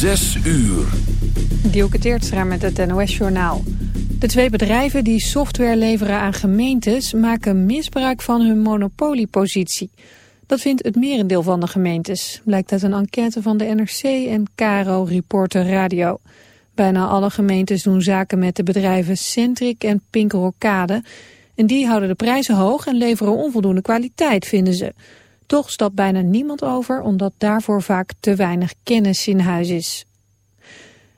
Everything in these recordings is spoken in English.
Zes uur. Dielke Teertstra met het NOS-journaal. De twee bedrijven die software leveren aan gemeentes... maken misbruik van hun monopoliepositie. Dat vindt het merendeel van de gemeentes. Blijkt uit een enquête van de NRC en Caro Reporter Radio. Bijna alle gemeentes doen zaken met de bedrijven Centric en Pink Rokade. En die houden de prijzen hoog en leveren onvoldoende kwaliteit, vinden ze... Toch stapt bijna niemand over omdat daarvoor vaak te weinig kennis in huis is.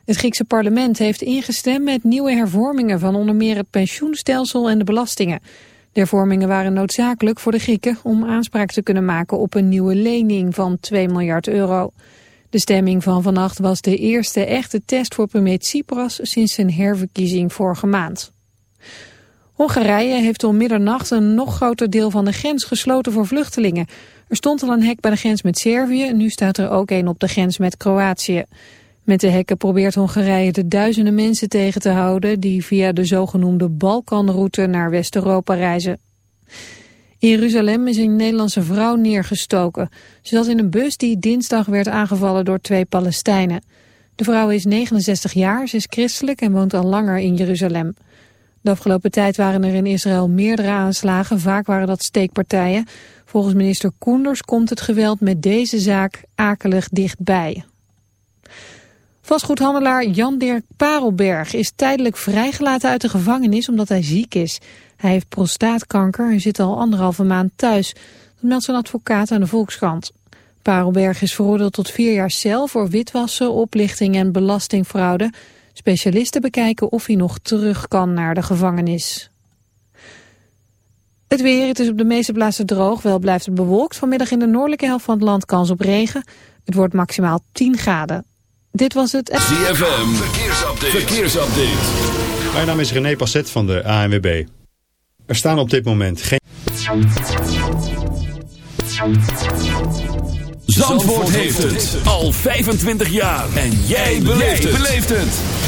Het Griekse parlement heeft ingestemd met nieuwe hervormingen van onder meer het pensioenstelsel en de belastingen. De hervormingen waren noodzakelijk voor de Grieken om aanspraak te kunnen maken op een nieuwe lening van 2 miljard euro. De stemming van vannacht was de eerste echte test voor premier Tsipras sinds zijn herverkiezing vorige maand. Hongarije heeft om middernacht een nog groter deel van de grens gesloten voor vluchtelingen. Er stond al een hek bij de grens met Servië, nu staat er ook een op de grens met Kroatië. Met de hekken probeert Hongarije de duizenden mensen tegen te houden... die via de zogenoemde Balkanroute naar West-Europa reizen. In Jeruzalem is een Nederlandse vrouw neergestoken. Ze zat in een bus die dinsdag werd aangevallen door twee Palestijnen. De vrouw is 69 jaar, ze is christelijk en woont al langer in Jeruzalem. De afgelopen tijd waren er in Israël meerdere aanslagen, vaak waren dat steekpartijen... Volgens minister Koenders komt het geweld met deze zaak akelig dichtbij. Vastgoedhandelaar Jan-Dirk Parelberg is tijdelijk vrijgelaten uit de gevangenis omdat hij ziek is. Hij heeft prostaatkanker en zit al anderhalve maand thuis. Dat meldt zijn advocaat aan de Volkskrant. Parelberg is veroordeeld tot vier jaar cel voor witwassen, oplichting en belastingfraude. Specialisten bekijken of hij nog terug kan naar de gevangenis. Het weer, het is op de meeste plaatsen droog, wel blijft het bewolkt. Vanmiddag in de noordelijke helft van het land kans op regen. Het wordt maximaal 10 graden. Dit was het... ZFM, verkeersupdate. verkeersupdate. Mijn naam is René Passet van de ANWB. Er staan op dit moment geen... Zandvoort heeft het al 25 jaar. En jij beleeft het.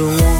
the one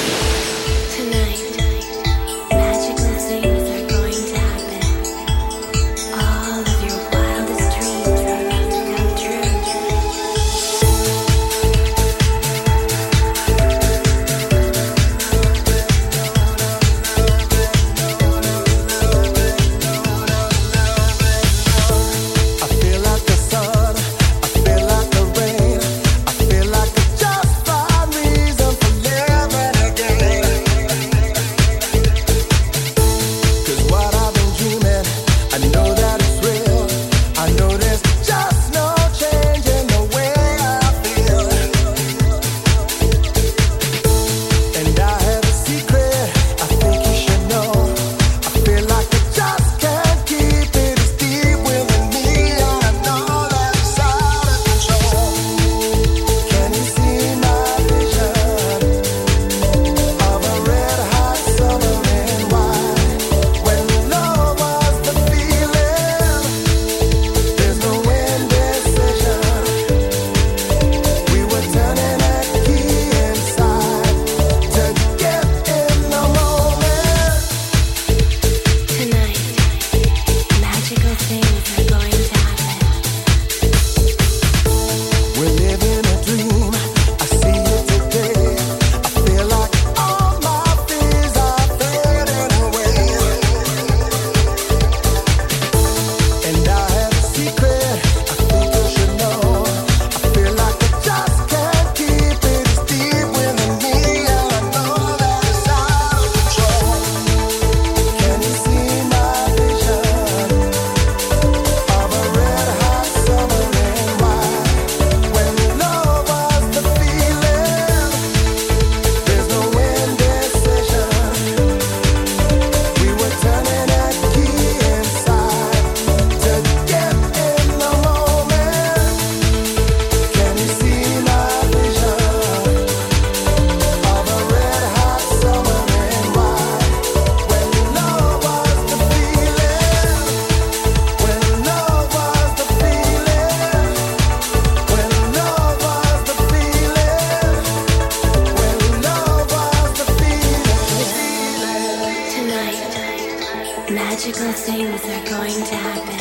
Things are going to happen.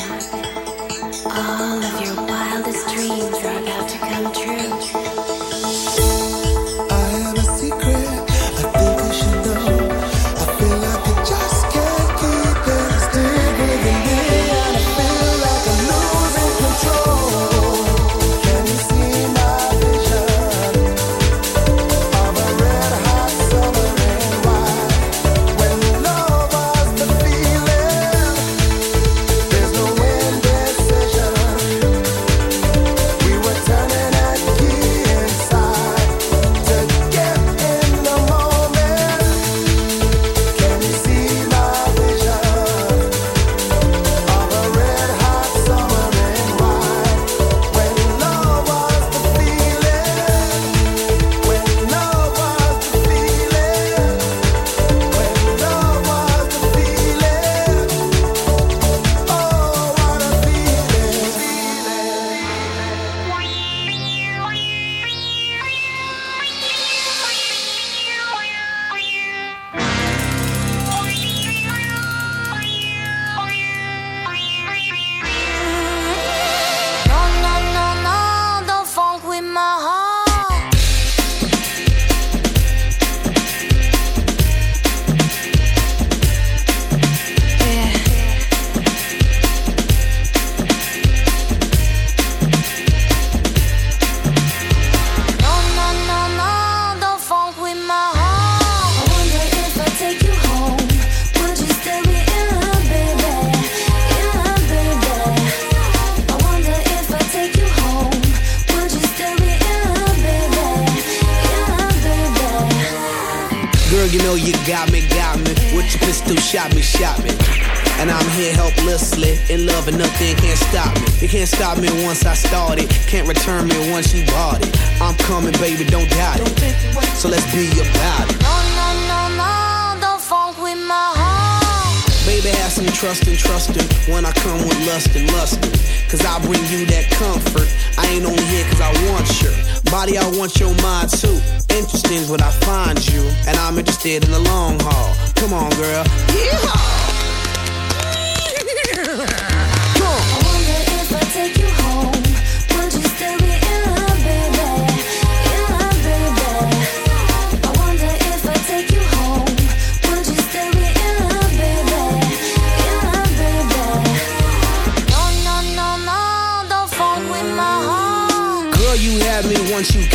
All of your and lustin'. Cause I bring you that comfort. I ain't only here cause I want your body, I want your mind too. Interesting is what I find you, and I'm interested in the long haul. Come on, girl. Yeehaw!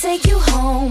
take you home,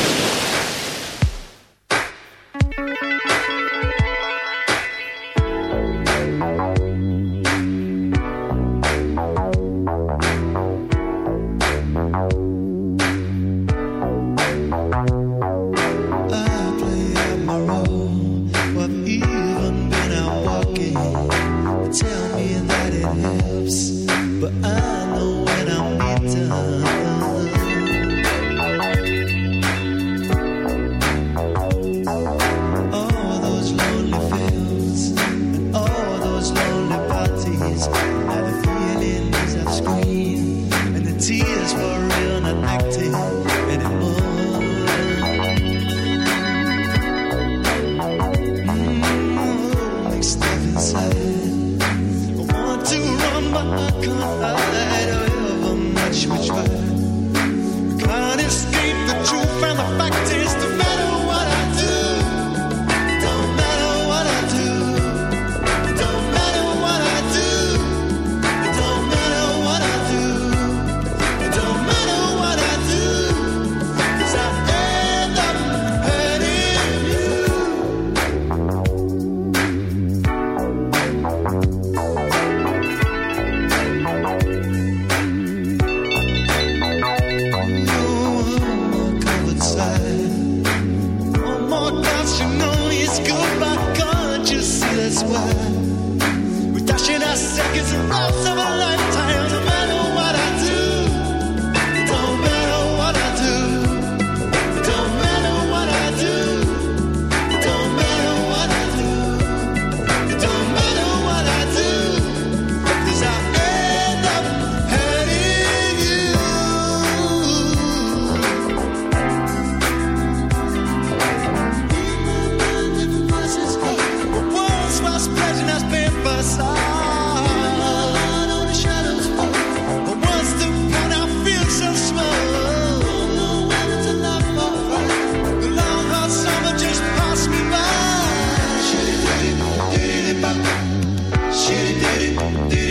do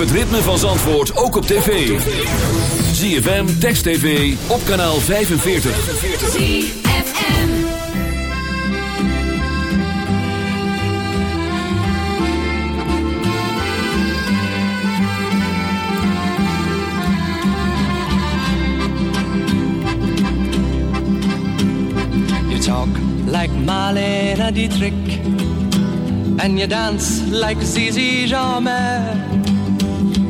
Het ritme van Zandvoort ook op tv. ZFM, Text TV, op kanaal 45. ZFM. You talk like Marlena Dietrich, and you dance like Zizi Jeanmaire.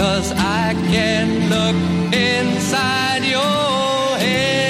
cause I can look inside your head.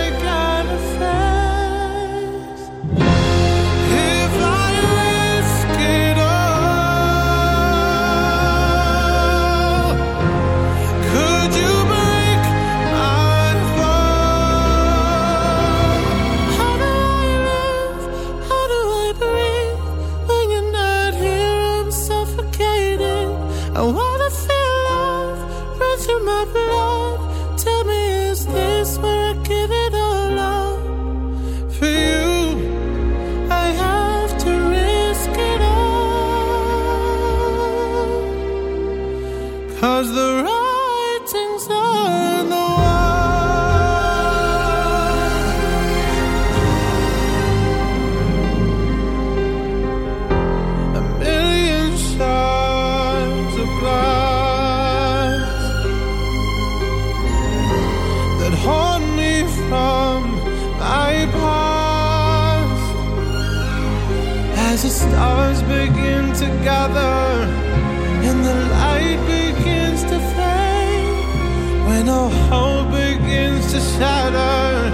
together and the light begins to fade. When all hope begins to shatter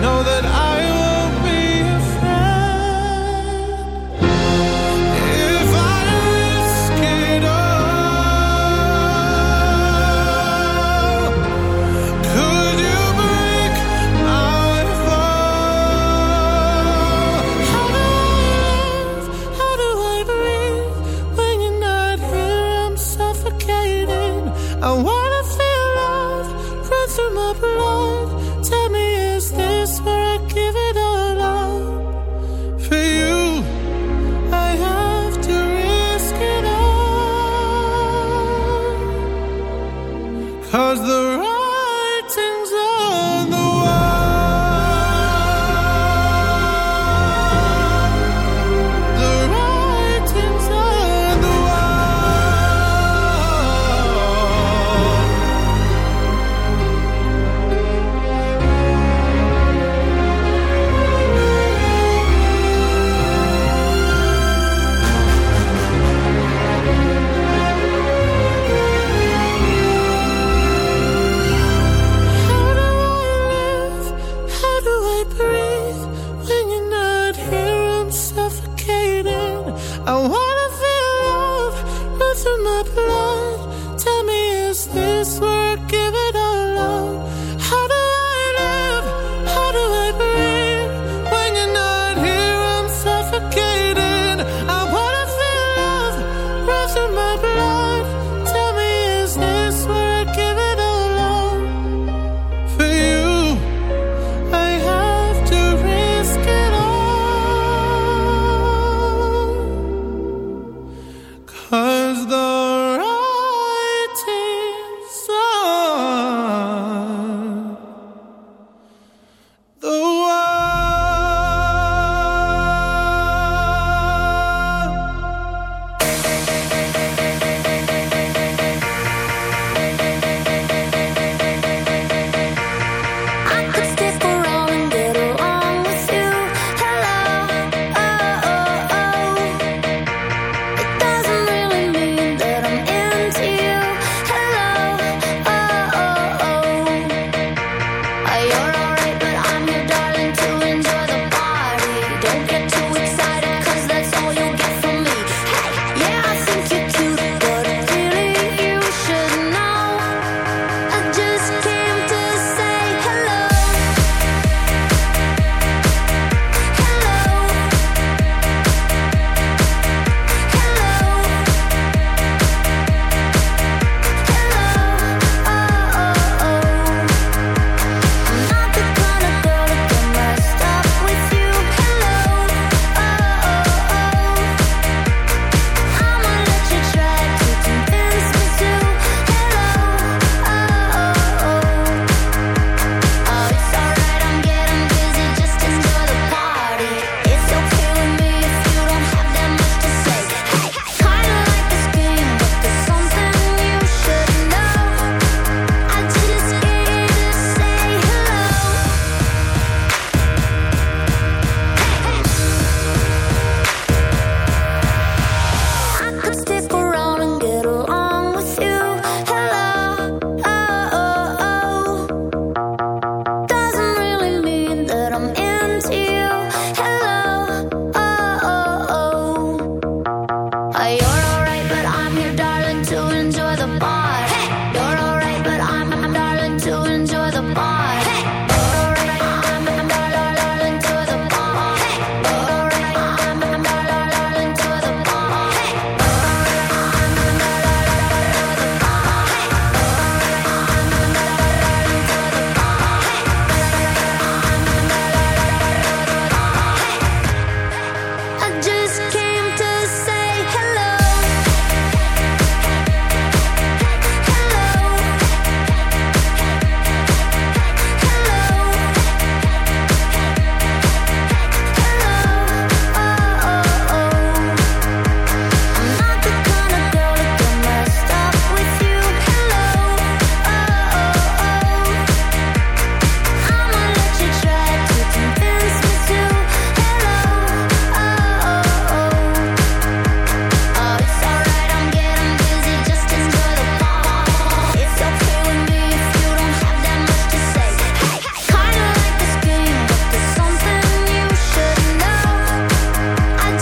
know that I will